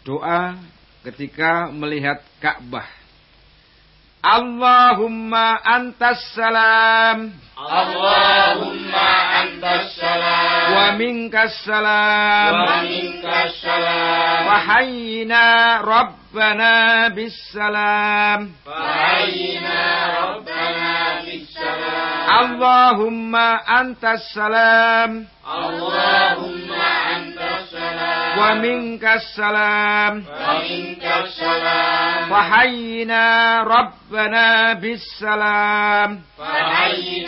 Doa ketika melihat Ka'bah. Allahumma antas salam. Allahumma antas salam. Wa minkas salam. Wa minkas salam. Fahayyina Rabbana bis salam. Fahayyina Rabbana bis salam. Allahumma antas salam. Wa minkas salam. Wa minkas salam. Fahayyina Rabbana bis salam. Rabbana bis